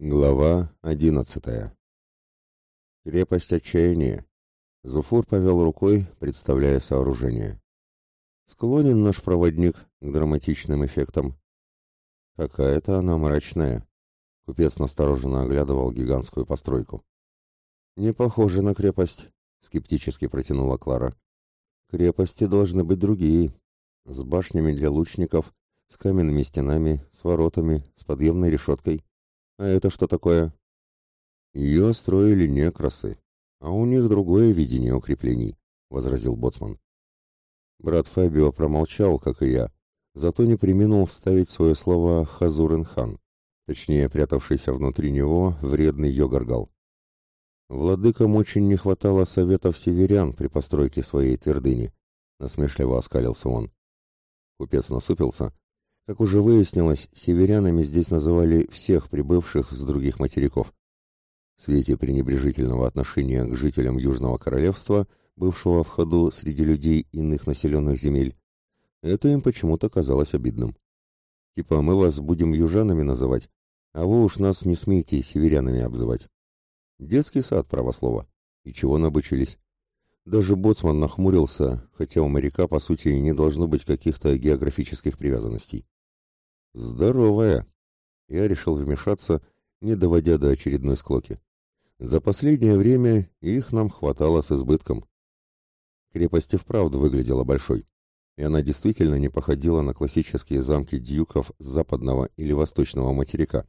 Глава одиннадцатая. Крепость отчаяния. Зуфур повел рукой, представляя сооружение. Склонен наш проводник к драматичным эффектам. Какая-то она мрачная. Купец настороженно оглядывал гигантскую постройку. Не похоже на крепость, скептически протянула Клара. Крепости должны быть другие, с башнями для лучников, с каменными стенами, с воротами, с подъемной решеткой. А это что такое? Ее строили некрасы, а у них другое видение укреплений, возразил боцман. Брат Фабио промолчал, как и я, зато не преминул вставить свое слово Хазурен-хан, точнее, прятавшийся внутри него вредный Йогаргал. Владыкам очень не хватало советов северян при постройке своей твердыни, насмешливо оскалился он. Купец насупился, как уже выяснилось, северянами здесь называли всех прибывших с других материков. В свете пренебрежительного отношения к жителям Южного Королевства, бывшего в ходу среди людей иных населенных земель, это им почему-то казалось обидным. Типа мы вас будем южанами называть, а вы уж нас не смейте северянами обзывать. Детский сад правослова. И чего набычились? Даже боцман нахмурился, хотя у моряка, по сути, не должно быть каких-то географических привязанностей. Здоровая. Я решил вмешаться, не доводя до очередной склоки. За последнее время их нам хватало с избытком. Крепость и вправду выглядела большой, и она действительно не походила на классические замки дьюков западного или восточного материка.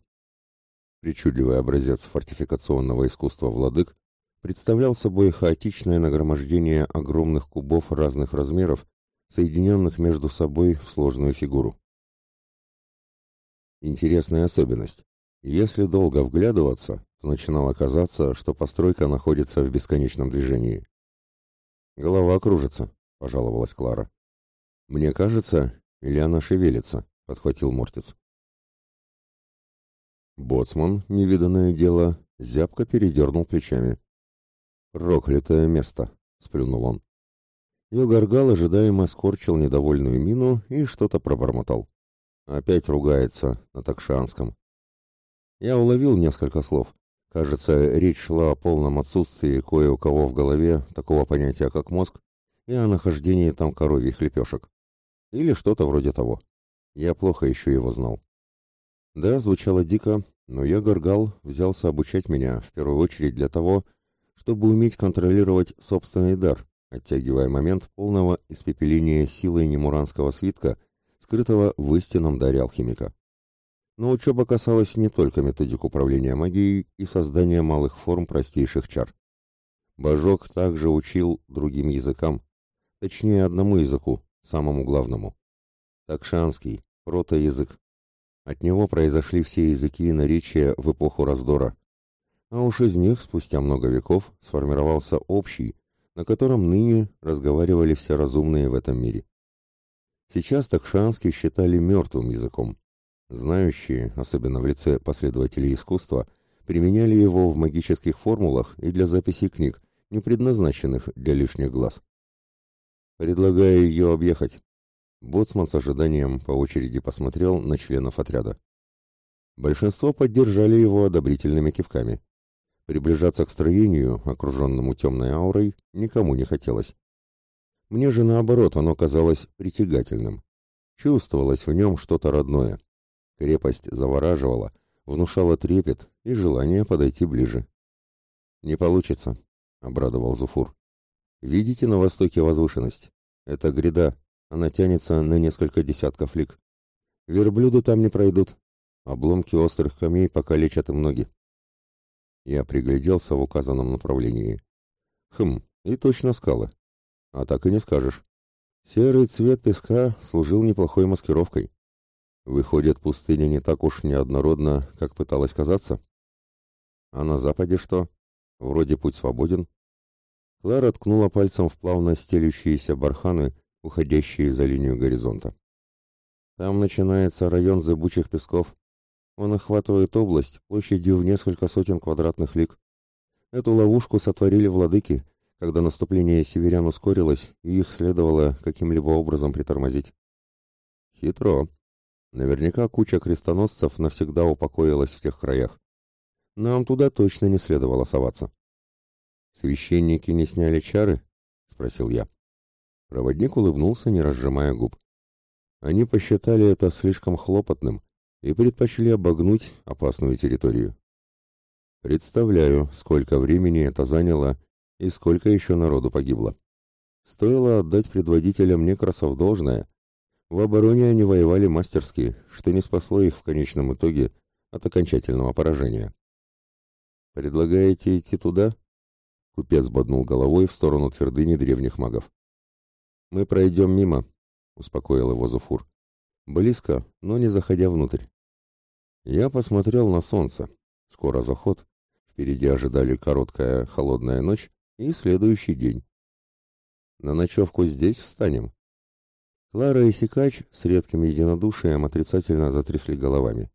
Причудливый образец фортификационного искусства владык представлял собой хаотичное нагромождение огромных кубов разных размеров, соединенных между собой в сложную фигуру. Интересная особенность. Если долго вглядываться, то начинало казаться, что постройка находится в бесконечном движении. «Голова кружится», — пожаловалась Клара. «Мне кажется, или она шевелится», — подхватил Мортиц. Боцман, невиданное дело, зябко передернул плечами. «Проклятое место!» — сплюнул он. Йогаргал ожидаемо скорчил недовольную мину и что-то пробормотал. Опять ругается на такшанском. Я уловил несколько слов. Кажется, речь шла о полном отсутствии кое у кого в голове такого понятия, как мозг, и о нахождении там коровьих лепешек. Или что-то вроде того. Я плохо еще его знал. Да, звучало дико, но я, Горгал, взялся обучать меня, в первую очередь для того, чтобы уметь контролировать собственный дар, оттягивая момент полного испепеления силой немуранского свитка скрытого в истинном даре алхимика. Но учеба касалась не только методик управления магией и создания малых форм простейших чар. Божок также учил другим языкам, точнее одному языку, самому главному. Такшанский, протоязык. От него произошли все языки и наречия в эпоху раздора. А уж из них спустя много веков сформировался общий, на котором ныне разговаривали все разумные в этом мире. Сейчас такшанский считали мертвым языком. Знающие, особенно в лице последователей искусства, применяли его в магических формулах и для записи книг, не предназначенных для лишних глаз. Предлагаю ее объехать. Боцман с ожиданием по очереди посмотрел на членов отряда. Большинство поддержали его одобрительными кивками. Приближаться к строению, окруженному темной аурой, никому не хотелось. Мне же наоборот оно казалось притягательным. Чувствовалось в нем что-то родное. Крепость завораживала, внушала трепет и желание подойти ближе. «Не получится», — обрадовал Зуфур. «Видите на востоке возвышенность? Это гряда, она тянется на несколько десятков лиг. Верблюды там не пройдут. Обломки острых камней покалечат им ноги». Я пригляделся в указанном направлении. Хм, и точно скалы. А так и не скажешь. Серый цвет песка служил неплохой маскировкой. Выходит, пустыня не так уж неоднородна, как пыталась казаться. А на западе что? Вроде путь свободен. Клара ткнула пальцем в плавно стелющиеся барханы, уходящие за линию горизонта. Там начинается район зыбучих песков. Он охватывает область площадью в несколько сотен квадратных лиг. Эту ловушку сотворили владыки, когда наступление северян ускорилось, и их следовало каким-либо образом притормозить. Хитро. Наверняка куча крестоносцев навсегда упокоилась в тех краях. Нам туда точно не следовало соваться. «Священники не сняли чары?» — спросил я. Проводник улыбнулся, не разжимая губ. Они посчитали это слишком хлопотным и предпочли обогнуть опасную территорию. Представляю, сколько времени это заняло и сколько еще народу погибло. Стоило отдать предводителям некрасов должное. В обороне они воевали мастерски, что не спасло их в конечном итоге от окончательного поражения. «Предлагаете идти туда?» Купец боднул головой в сторону твердыни древних магов. «Мы пройдем мимо», — успокоил его Зуфур. «Близко, но не заходя внутрь». Я посмотрел на солнце. Скоро заход. Впереди ожидали короткая холодная ночь и следующий день. На ночевку здесь встанем. Клара и Сикач с редким единодушием отрицательно затрясли головами.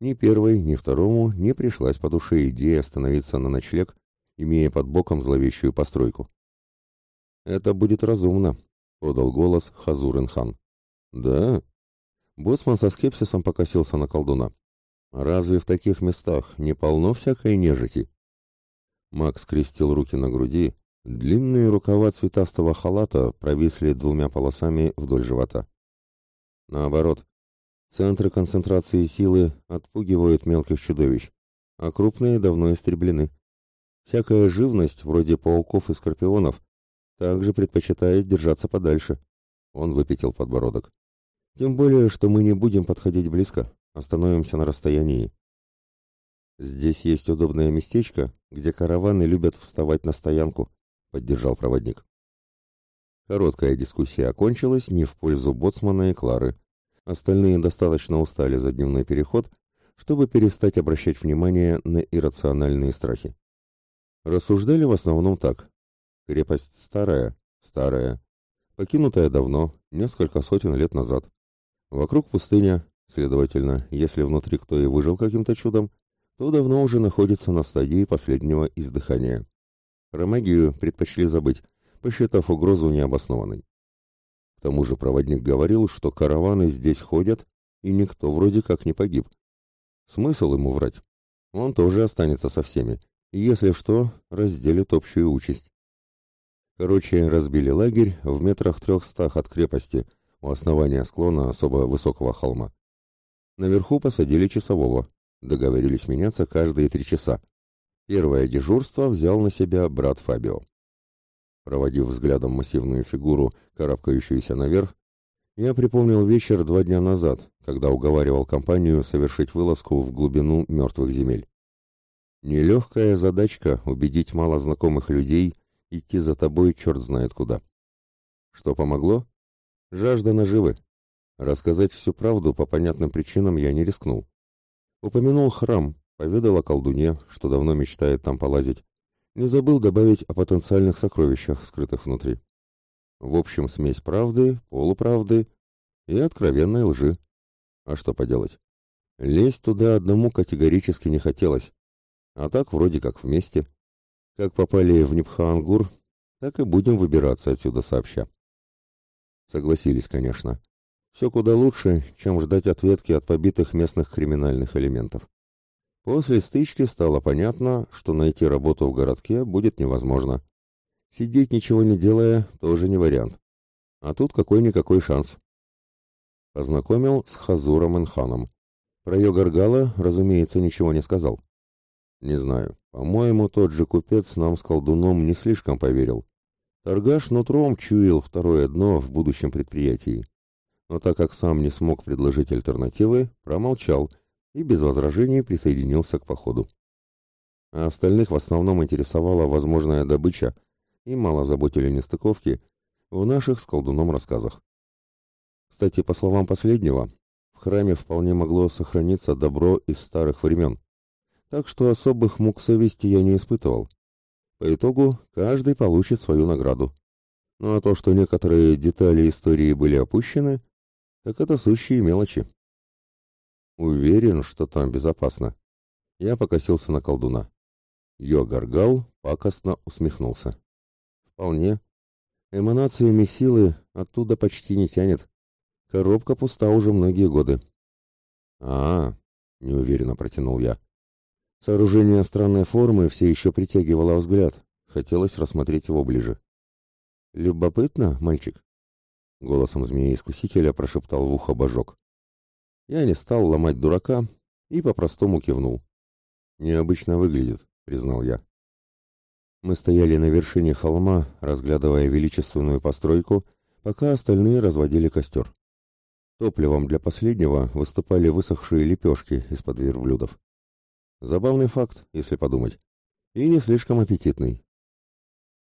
Ни первой, ни второму не пришлась по душе идея остановиться на ночлег, имея под боком зловещую постройку. «Это будет разумно», — подал голос Хазурин хан. «Да?» Боцман со скепсисом покосился на колдуна. «Разве в таких местах не полно всякой нежити?» Макс скрестил руки на груди, Длинные рукава цветастого халата провисли двумя полосами вдоль живота. Наоборот, центры концентрации силы отпугивают мелких чудовищ, а крупные давно истреблены. Всякая живность, вроде пауков и скорпионов, также предпочитает держаться подальше. Он выпятил подбородок. Тем более, что мы не будем подходить близко, остановимся на расстоянии. Здесь есть удобное местечко, где караваны любят вставать на стоянку, поддержал проводник. Короткая дискуссия окончилась не в пользу боцмана и Клары. Остальные достаточно устали за дневной переход, чтобы перестать обращать внимание на иррациональные страхи. Рассуждали в основном так. Крепость старая, старая, покинутая давно, несколько сотен лет назад. Вокруг пустыня, следовательно, если внутри кто и выжил каким-то чудом, то давно уже находится на стадии последнего издыхания. Про магию предпочли забыть, посчитав угрозу необоснованной. К тому же проводник говорил, что караваны здесь ходят, и никто вроде как не погиб. Смысл ему врать? Он тоже останется со всеми, и, если что, разделит общую участь. Короче, разбили лагерь в метрах трехстах от крепости, у основания склона особо высокого холма. Наверху посадили часового, договорились меняться каждые три часа, Первое дежурство взял на себя брат Фабио. Проводив взглядом массивную фигуру, карабкающуюся наверх, я припомнил вечер два дня назад, когда уговаривал компанию совершить вылазку в глубину мертвых земель. Нелегкая задачка убедить малознакомых людей идти за тобой черт знает куда. Что помогло? Жажда наживы. Рассказать всю правду по понятным причинам я не рискнул. Упомянул храм, Поведал о колдуне, что давно мечтает там полазить. Не забыл добавить о потенциальных сокровищах, скрытых внутри. В общем, смесь правды, полуправды и откровенной лжи. А что поделать? Лезть туда одному категорически не хотелось. А так вроде как вместе. Как попали в Нипхаангур, так и будем выбираться отсюда сообща. Согласились, конечно. Все куда лучше, чем ждать ответки от побитых местных криминальных элементов. После стычки стало понятно, что найти работу в городке будет невозможно. Сидеть ничего не делая тоже не вариант. А тут какой-никакой шанс. Познакомил с Хазуром Энханом. Про Йогаргала, разумеется, ничего не сказал. Не знаю, по-моему, тот же купец нам с колдуном не слишком поверил. Торгаш нутром чуял второе дно в будущем предприятии. Но так как сам не смог предложить альтернативы, промолчал – и без возражений присоединился к походу. А остальных в основном интересовала возможная добыча, и мало заботили нестыковки в наших с колдуном рассказах. Кстати, по словам последнего, в храме вполне могло сохраниться добро из старых времен, так что особых мук совести я не испытывал. По итогу каждый получит свою награду. Ну а то, что некоторые детали истории были опущены, так это сущие мелочи. Уверен, что там безопасно. Я покосился на колдуна. Йогаргал пакостно усмехнулся. Вполне. Эманациями силы оттуда почти не тянет. Коробка пуста уже многие годы. А, -а, неуверенно протянул я. Сооружение странной формы все еще притягивало взгляд. Хотелось рассмотреть его ближе. «Любопытно, мальчик?» Голосом змея-искусителя прошептал в ухо божок. Я не стал ломать дурака и по-простому кивнул. «Необычно выглядит», — признал я. Мы стояли на вершине холма, разглядывая величественную постройку, пока остальные разводили костер. Топливом для последнего выступали высохшие лепешки из-под верблюдов. Забавный факт, если подумать, и не слишком аппетитный.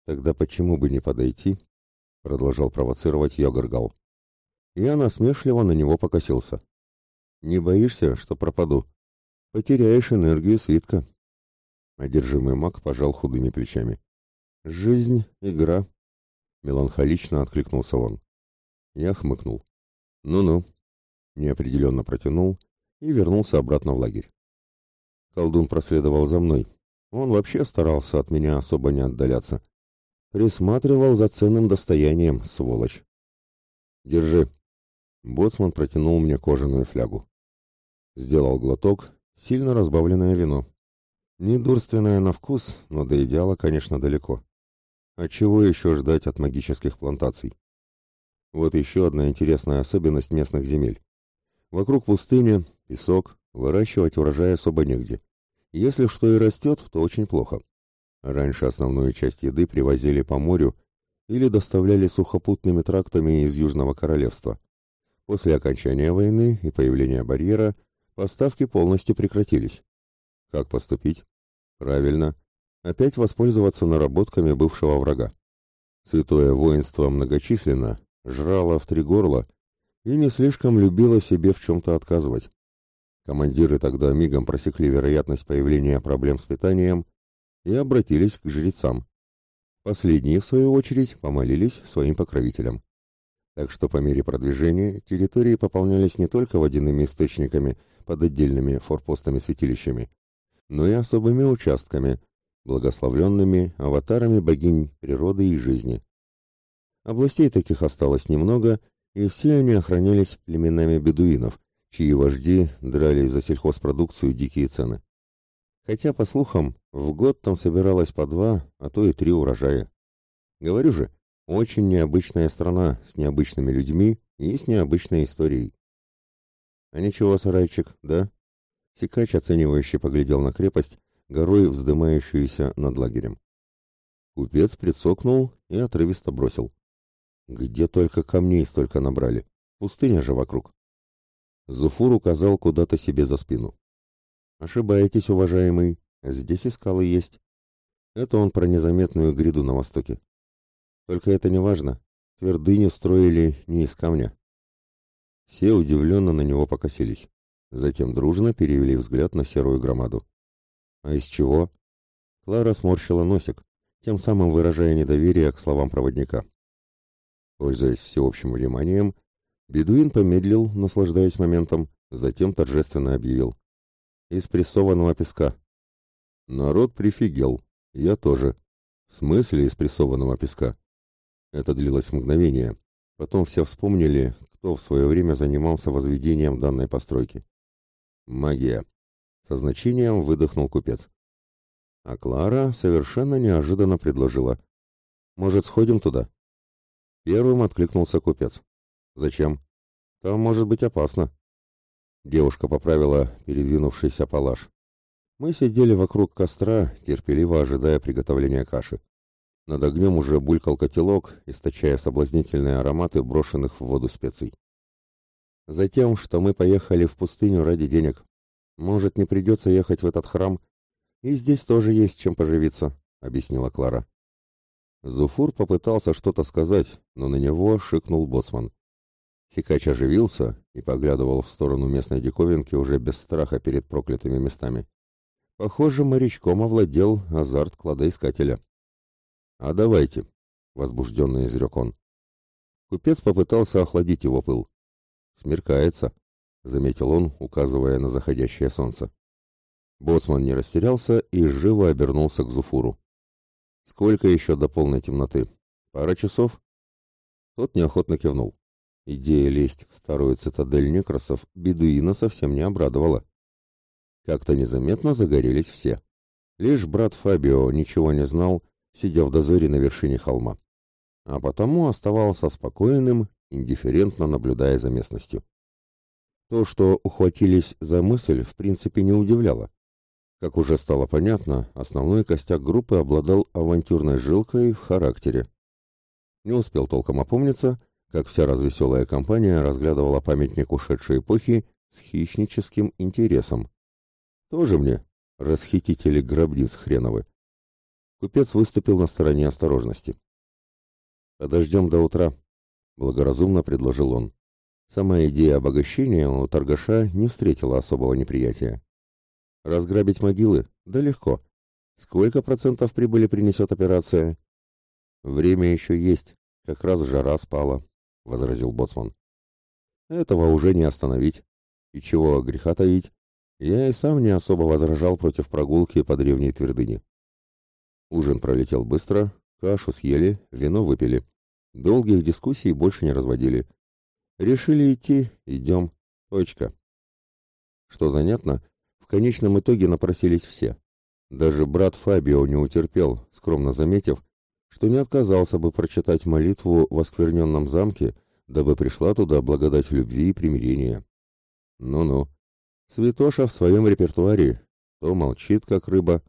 «Тогда почему бы не подойти?» — продолжал провоцировать Йогаргал. Я насмешливо на него покосился. «Не боишься, что пропаду? Потеряешь энергию свитка». Одержимый маг пожал худыми плечами. «Жизнь — игра», — меланхолично откликнулся он. Я хмыкнул. «Ну-ну», — неопределенно протянул и вернулся обратно в лагерь. Колдун проследовал за мной. Он вообще старался от меня особо не отдаляться. Присматривал за ценным достоянием, сволочь. «Держи». Боцман протянул мне кожаную флягу. Сделал глоток, сильно разбавленное вино. Недурственное на вкус, но до идеала, конечно, далеко. А чего еще ждать от магических плантаций? Вот еще одна интересная особенность местных земель. Вокруг пустыни, песок, выращивать урожай особо негде. Если что и растет, то очень плохо. Раньше основную часть еды привозили по морю или доставляли сухопутными трактами из Южного Королевства. После окончания войны и появления барьера поставки полностью прекратились. Как поступить? Правильно, опять воспользоваться наработками бывшего врага. Святое воинство многочисленно, жрало в три горла и не слишком любило себе в чем-то отказывать. Командиры тогда мигом просекли вероятность появления проблем с питанием и обратились к жрецам. Последние, в свою очередь, помолились своим покровителям. Так что по мере продвижения территории пополнялись не только водяными источниками под отдельными форпостами-святилищами, но и особыми участками, благословленными аватарами богинь природы и жизни. Областей таких осталось немного, и все они охранялись племенами бедуинов, чьи вожди драли за сельхозпродукцию дикие цены. Хотя, по слухам, в год там собиралось по два, а то и три урожая. Говорю же, очень необычная страна с необычными людьми и с необычной историей. А ничего, сарайчик, да? Сикач, оценивающе поглядел на крепость, горой вздымающуюся над лагерем. Купец прицокнул и отрывисто бросил. Где только камней столько набрали. Пустыня же вокруг. Зуфур указал куда-то себе за спину. Ошибаетесь, уважаемый, здесь и скалы есть. Это он про незаметную гряду на востоке. Только это не важно. Твердыню строили не из камня. Все удивленно на него покосились. Затем дружно перевели взгляд на серую громаду. «А из чего?» Клара сморщила носик, тем самым выражая недоверие к словам проводника. Пользуясь всеобщим вниманием, бедуин помедлил, наслаждаясь моментом, затем торжественно объявил. «Из прессованного песка». Народ прифигел. Я тоже. В смысле из прессованного песка? Это длилось мгновение. Потом все вспомнили, кто в свое время занимался возведением данной постройки. Магия. Со значением выдохнул купец. А Клара совершенно неожиданно предложила. Может, сходим туда? Первым откликнулся купец. Зачем? Там может быть опасно. Девушка поправила передвинувшийся палаш. Мы сидели вокруг костра, терпеливо ожидая приготовления каши. Над огнем уже булькал котелок, источая соблазнительные ароматы брошенных в воду специй. Затем, что мы поехали в пустыню ради денег. Может, не придется ехать в этот храм? И здесь тоже есть чем поживиться, — объяснила Клара. Зуфур попытался что-то сказать, но на него шикнул боцман. Сикач оживился и поглядывал в сторону местной диковинки уже без страха перед проклятыми местами. Похоже, морячком овладел азарт кладоискателя. «А давайте», — возбужденно изрек он. Купец попытался охладить его пыл. «Смеркается», — заметил он, указывая на заходящее солнце. Боцман не растерялся и живо обернулся к Зуфуру. «Сколько еще до полной темноты? Пара часов?» Тот неохотно кивнул. Идея лезть в старую цитадель некросов бедуина совсем не обрадовала. Как-то незаметно загорелись все. Лишь брат Фабио ничего не знал, сидя в дозоре на вершине холма. А потому оставался спокойным, индифферентно наблюдая за местностью. То, что ухватились за мысль, в принципе не удивляло. Как уже стало понятно, основной костяк группы обладал авантюрной жилкой в характере. Не успел толком опомниться, как вся развеселая компания разглядывала памятник ушедшей эпохи с хищническим интересом. Тоже мне расхитители гробниц хреновы. Купец выступил на стороне осторожности. «Подождем до утра», — благоразумно предложил он. Сама идея обогащения у торгаша не встретила особого неприятия. Разграбить могилы? Да легко. Сколько процентов прибыли принесет операция? Время еще есть, как раз жара спала, — возразил Боцман. Этого уже не остановить. И чего греха таить? Я и сам не особо возражал против прогулки по древней твердыне. Ужин пролетел быстро, кашу съели, вино выпили. Долгих дискуссий больше не разводили. Решили идти, идем. Точка. Что занятно, в конечном итоге напросились все. Даже брат Фабио не утерпел, скромно заметив, что не отказался бы прочитать молитву в оскверненном замке, дабы пришла туда благодать любви и примирения. Ну-ну, Святоша в своем репертуаре то молчит, как рыба,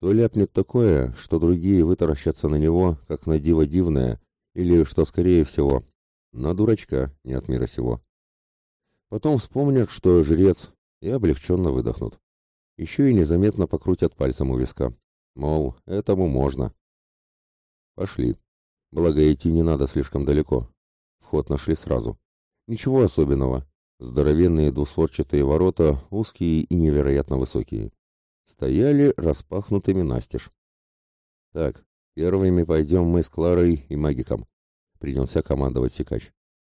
то ляпнет такое, что другие вытаращатся на него, как на диво дивное, или, что скорее всего, на дурачка, не от мира сего. Потом вспомнят, что жрец, и облегченно выдохнут. Еще и незаметно покрутят пальцем у виска. Мол, этому можно. Пошли. Благо идти не надо слишком далеко. Вход нашли сразу. Ничего особенного. Здоровенные двустворчатые ворота, узкие и невероятно высокие. Стояли распахнутыми настежь. «Так, первыми пойдем мы с Кларой и магиком», — принялся командовать Сикач.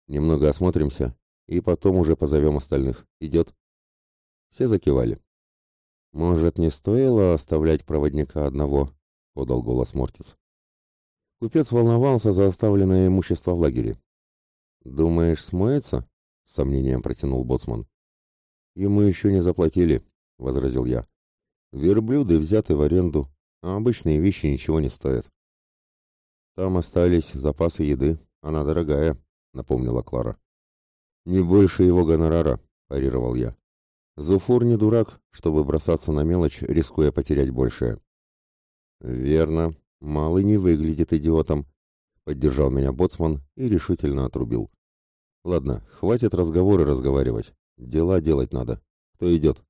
«Немного осмотримся, и потом уже позовем остальных. Идет?» Все закивали. «Может, не стоило оставлять проводника одного?» — подал голос Мортиц. Купец волновался за оставленное имущество в лагере. «Думаешь, смоется?» — с сомнением протянул боцман. «Ему еще не заплатили», — возразил я. «Верблюды взяты в аренду, а обычные вещи ничего не стоят». «Там остались запасы еды, она дорогая», — напомнила Клара. «Не больше его гонорара», — парировал я. «Зуфур не дурак, чтобы бросаться на мелочь, рискуя потерять большее». «Верно, малый не выглядит идиотом», — поддержал меня боцман и решительно отрубил. Ладно, хватит разговоры разговаривать. Дела делать надо. Кто идет?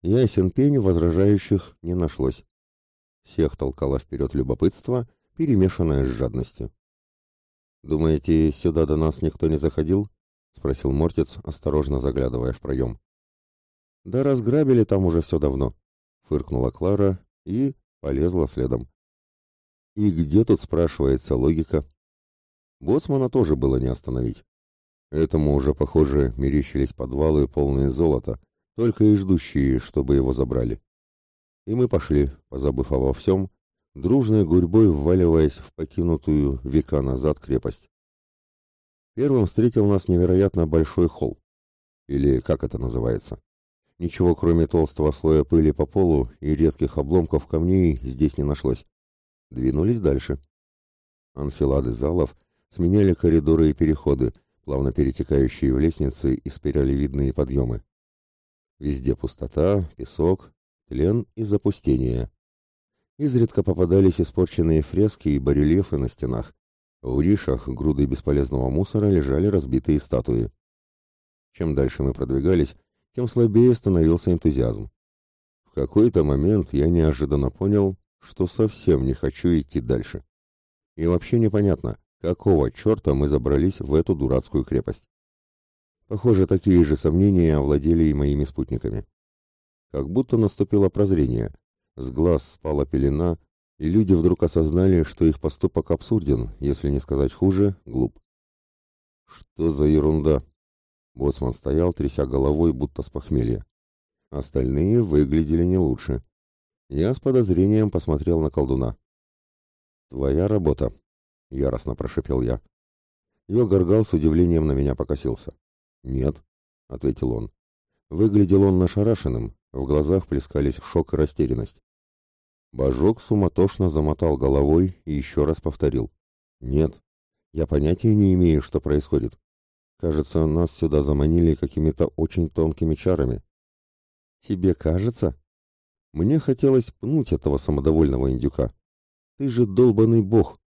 Ясен пень возражающих не нашлось. Всех толкало вперед любопытство, перемешанное с жадностью. «Думаете, сюда до нас никто не заходил?» — спросил Мортец, осторожно заглядывая в проем. «Да разграбили там уже все давно», — фыркнула Клара и полезла следом. «И где тут, спрашивается, логика?» Боцмана тоже было не остановить. Этому уже, похоже, мерещились подвалы, полные золота, только и ждущие, чтобы его забрали. И мы пошли, позабыв обо всем, дружной гурьбой вваливаясь в покинутую века назад крепость. Первым встретил нас невероятно большой холл. Или как это называется? Ничего, кроме толстого слоя пыли по полу и редких обломков камней, здесь не нашлось. Двинулись дальше. Анфилады залов сменяли коридоры и переходы, плавно перетекающие в лестницы и спиралевидные подъемы. Везде пустота, песок, тлен и запустение. Изредка попадались испорченные фрески и барельефы на стенах. В нишах груды бесполезного мусора лежали разбитые статуи. Чем дальше мы продвигались, тем слабее становился энтузиазм. В какой-то момент я неожиданно понял, что совсем не хочу идти дальше. И вообще непонятно, Какого черта мы забрались в эту дурацкую крепость? Похоже, такие же сомнения овладели и моими спутниками. Как будто наступило прозрение. С глаз спала пелена, и люди вдруг осознали, что их поступок абсурден, если не сказать хуже, глуп. «Что за ерунда?» Боцман стоял, тряся головой, будто с похмелья. Остальные выглядели не лучше. Я с подозрением посмотрел на колдуна. «Твоя работа», яростно прошипел я. Йогаргал с удивлением на меня покосился. «Нет», — ответил он. Выглядел он нашарашенным, в глазах плескались шок и растерянность. Божок суматошно замотал головой и еще раз повторил. «Нет, я понятия не имею, что происходит. Кажется, нас сюда заманили какими-то очень тонкими чарами». «Тебе кажется?» Мне хотелось пнуть этого самодовольного индюка. «Ты же долбанный бог!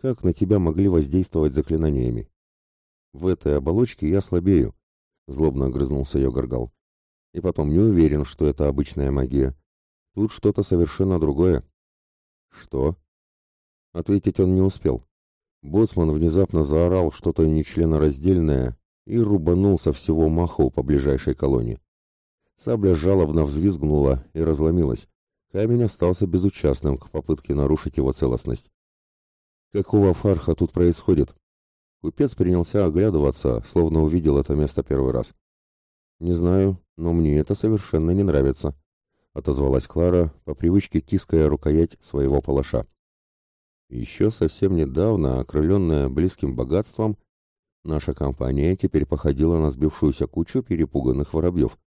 Как на тебя могли воздействовать заклинаниями?» «В этой оболочке я слабею», — злобно огрызнулся Йогаргал. «И потом не уверен, что это обычная магия. Тут что-то совершенно другое. Что? Ответить он не успел. Боцман внезапно заорал что-то нечленораздельное и рубанул со всего маху по ближайшей колонне. Сабля жалобно взвизгнула и разломилась. Камень остался безучастным к попытке нарушить его целостность. «Какого фарха тут происходит?» Купец принялся оглядываться, словно увидел это место первый раз. «Не знаю, но мне это совершенно не нравится», — отозвалась Клара, по привычке тиская рукоять своего палаша. Еще совсем недавно, окрыленная близким богатством, наша компания теперь походила на сбившуюся кучу перепуганных воробьев.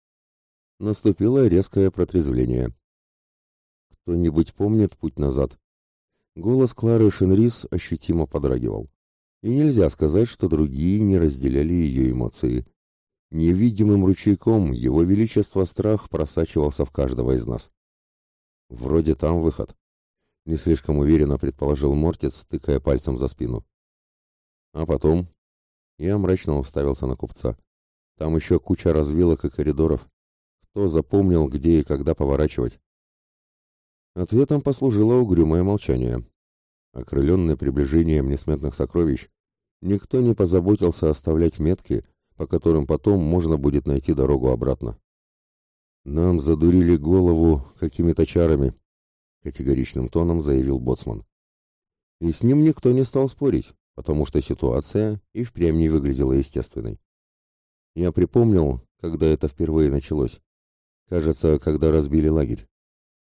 Наступило резкое протрезвление. «Кто-нибудь помнит путь назад?» Голос Клары Шенрис ощутимо подрагивал. И нельзя сказать, что другие не разделяли ее эмоции. Невидимым ручейком его величество страх просачивался в каждого из нас. «Вроде там выход», — не слишком уверенно предположил Мортец, тыкая пальцем за спину. А потом я мрачно уставился на купца. Там еще куча развилок и коридоров. Кто запомнил, где и когда поворачивать? Ответом послужило угрюмое молчание. Окрыленный приближением несметных сокровищ, никто не позаботился оставлять метки, по которым потом можно будет найти дорогу обратно. «Нам задурили голову какими-то чарами», — категоричным тоном заявил Боцман. И с ним никто не стал спорить, потому что ситуация и впрямь не выглядела естественной. Я припомнил, когда это впервые началось. Кажется, когда разбили лагерь.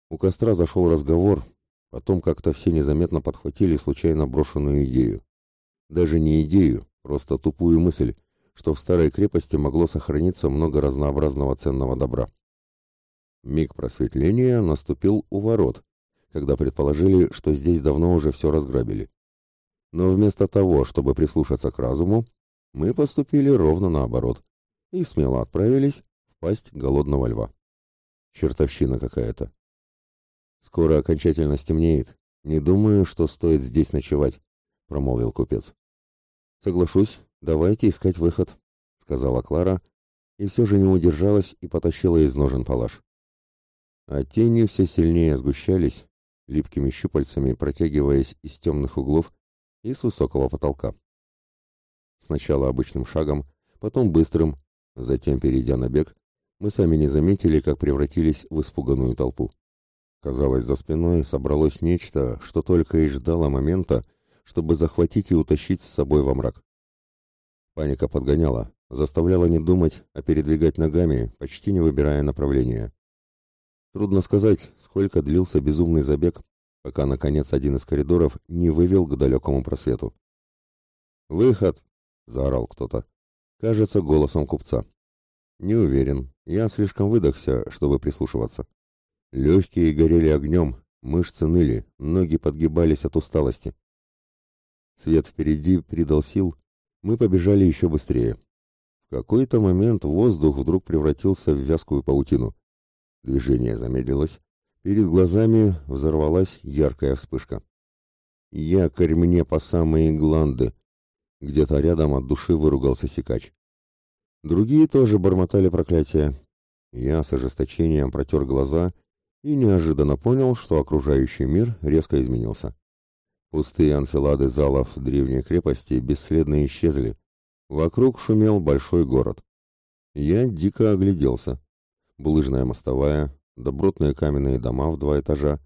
У костра зашел разговор, потом как-то все незаметно подхватили случайно брошенную идею. Даже не идею, просто тупую мысль, что в старой крепости могло сохраниться много разнообразного ценного добра. Миг просветления наступил у ворот, когда предположили, что здесь давно уже все разграбили. Но вместо того, чтобы прислушаться к разуму, мы поступили ровно наоборот и смело отправились в пасть голодного льва. Чертовщина какая-то. Скоро окончательно стемнеет. Не думаю, что стоит здесь ночевать, промолвил купец. Соглашусь, «Давайте искать выход», — сказала Клара, и все же не удержалась и потащила из ножен палаш. А тени все сильнее сгущались, липкими щупальцами протягиваясь из темных углов и с высокого потолка. Сначала обычным шагом, потом быстрым, затем, перейдя на бег, мы сами не заметили, как превратились в испуганную толпу. Казалось, за спиной собралось нечто, что только и ждало момента, чтобы захватить и утащить с собой во мрак. Паника подгоняла, заставляла не думать, а передвигать ногами, почти не выбирая направления. Трудно сказать, сколько длился безумный забег, пока, наконец, один из коридоров не вывел к далекому просвету. «Выход!» — заорал кто-то. Кажется, голосом купца. «Не уверен. Я слишком выдохся, чтобы прислушиваться. Легкие горели огнем, мышцы ныли, ноги подгибались от усталости. Свет впереди придал сил, мы побежали еще быстрее. В какой-то момент воздух вдруг превратился в вязкую паутину. Движение замедлилось. Перед глазами взорвалась яркая вспышка. «Якорь мне по самые гланды!» Где-то рядом от души выругался сикач. Другие тоже бормотали проклятия. Я с ожесточением протер глаза и неожиданно понял, что окружающий мир резко изменился. Пустые анфилады залов древней крепости бесследно исчезли. Вокруг шумел большой город. Я дико огляделся. Булыжная мостовая, добротные каменные дома в два этажа,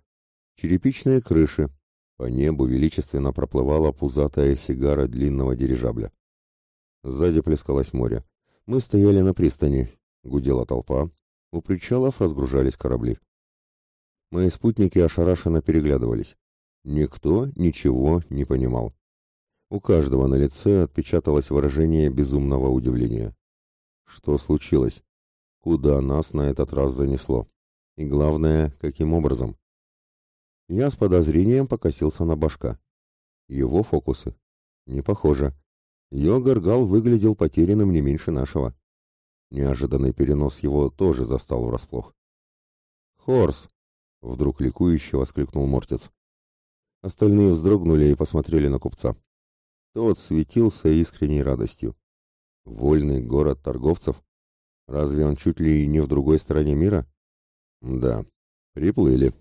черепичные крыши. По небу величественно проплывала пузатая сигара длинного дирижабля. Сзади плескалось море. Мы стояли на пристани. Гудела толпа. У причалов разгружались корабли. Мои спутники ошарашенно переглядывались. Никто ничего не понимал. У каждого на лице отпечаталось выражение безумного удивления. Что случилось? Куда нас на этот раз занесло? И главное, каким образом? Я с подозрением покосился на башка. Его фокусы? Не похоже. Йогаргал выглядел потерянным не меньше нашего. Неожиданный перенос его тоже застал врасплох. «Хорс!» — вдруг ликующе воскликнул Мортец. Остальные вздрогнули и посмотрели на купца. Тот светился искренней радостью. Вольный город торговцев? Разве он чуть ли не в другой стороне мира? Да, приплыли.